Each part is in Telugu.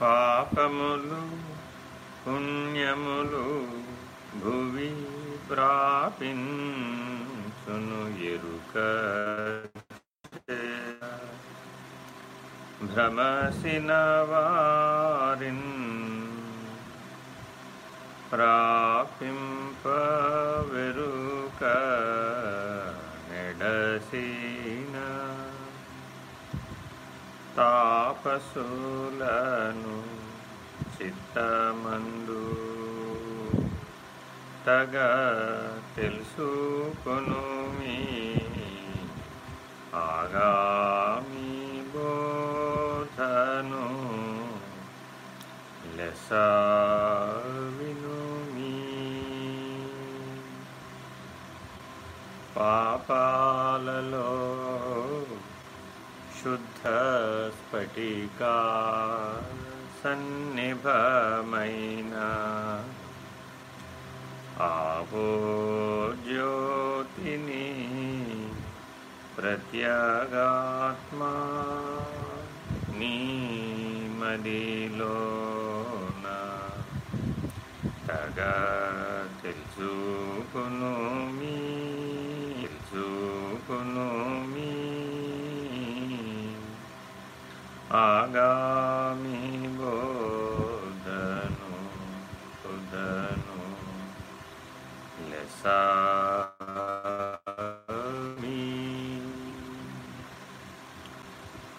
పాపములు పుణ్యములు భువి ప్రాపించును ఎరుక భ్రమసిన వారిన్ ప్రాపింపవెరుక నెడసిన తాపసులను చిత్తమందు తగ తెలుసుకొను మీ ఆగామి బోధను లెస వినుమి పాపాలలో శుద్ధ స్ఫటికా సన్నిభమైన ఆవో జ్యోతిని ప్రత్యగాత్మా నీ మదిలోన తగ తెలుసుకును మీ తెలుసుకును మీ ఆగామి బోధను బుధను లెసామి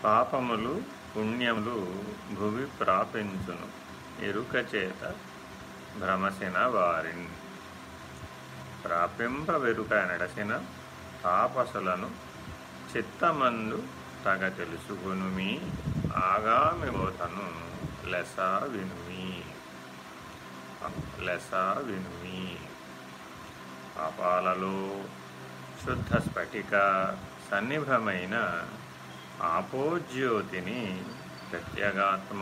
పాపములు పుణ్యములు భువి ప్రాపించును ఎరుక చేత భ్రమసిన వారిని. ప్రాపింపవెరుక నడసిన తాపసులను చిత్తమందు తగ తెలుసుకును మీ బోధను లెస వినుమి. లెస వినుమి. పాపాలలో శుద్ధ స్ఫటిక సన్నిభమైన ఆపోజ్యోతిని ప్రత్యేగాత్మ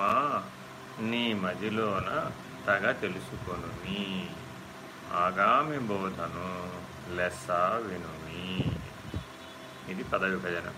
నీ మదిలోన తగ తెలుసుకొనుమి. ఆగామి బోధను లెస్స వినుమి. ఇది పదవిభజన